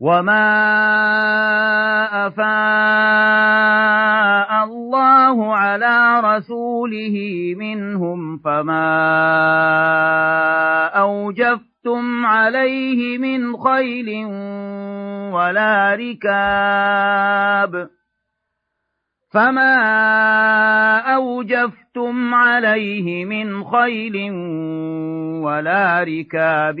وما أفاء الله على رسوله منهم فما أوجفتم عليه من خيل ولا ركاب فما أوجفتم عليه من خيل ولا ركاب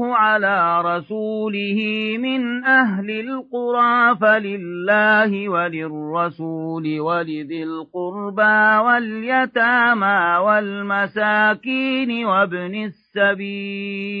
الله على رسوله من أهل القرى فلله وللرسول ولذي القربى واليتامى والمساكين وابن السبيل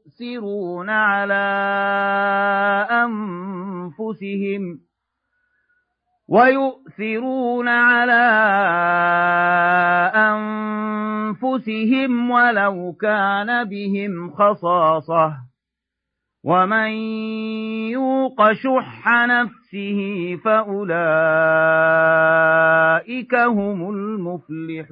ويؤثرون على أنفسهم ويؤثرون على أنفسهم ولو كان بهم خصاصة ومن يوق شح نفسه فأولئك هم المفلحون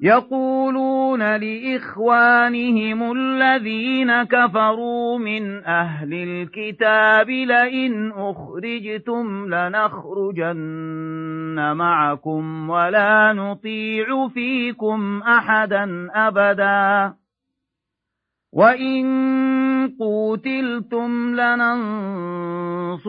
يقولون لإخوانهم الذين كفروا من أهل الكتاب لئن أخرجتم لنخرجن معكم ولا نطيع فيكم أحدا أبدا. وإن قوتلتم لننصرنكم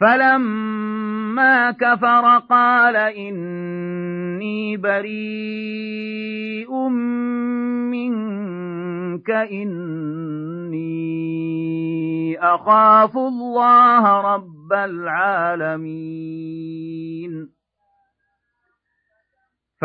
فلما كفر قال إني بريء منك إني أخاف الله رب العالمين